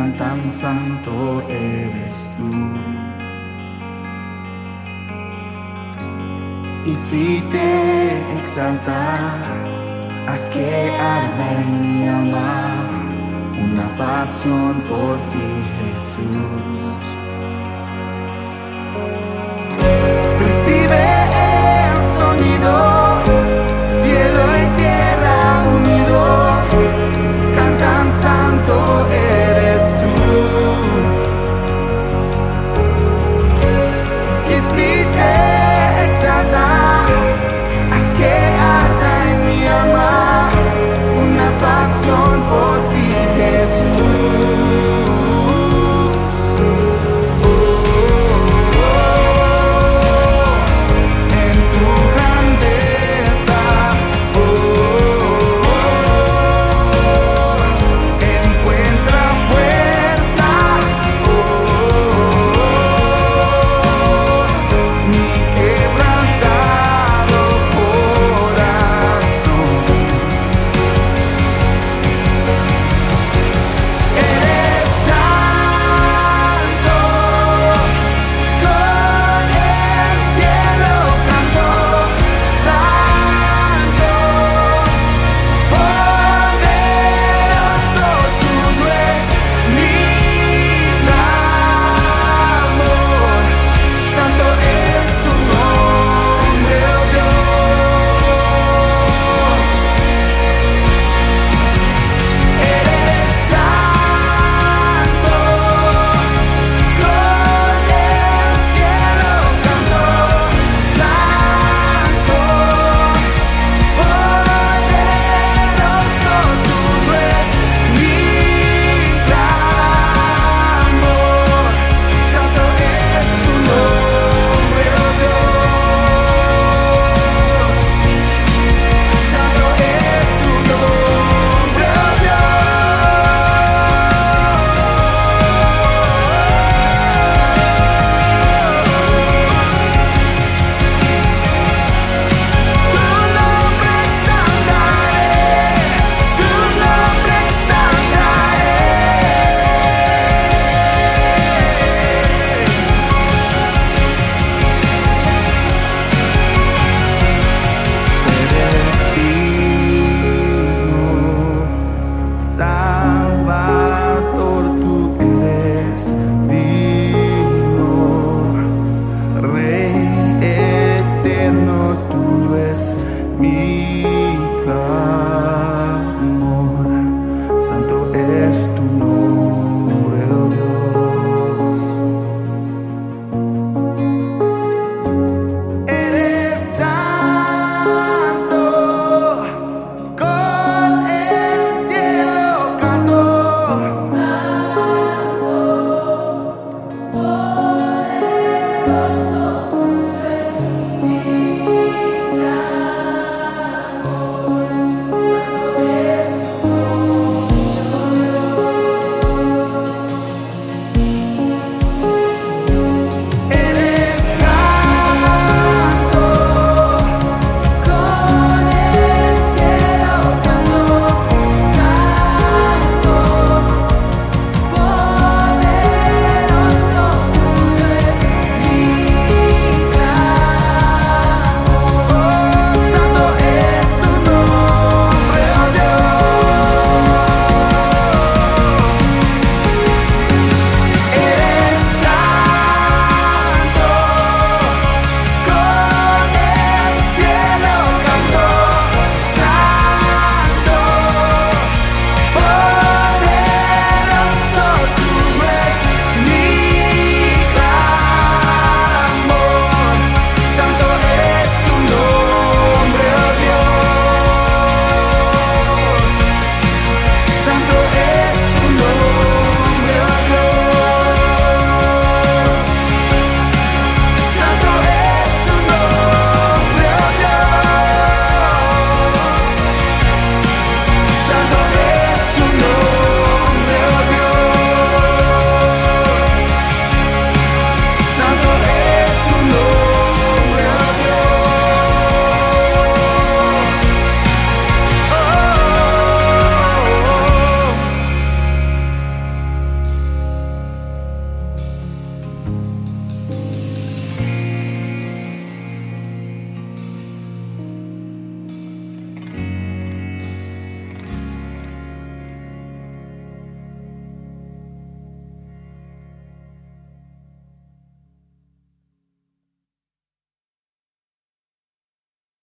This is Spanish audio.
Tan santo eres tú. Y si te exalta, haz que arda en mi alma una pasión por ti, Jesús.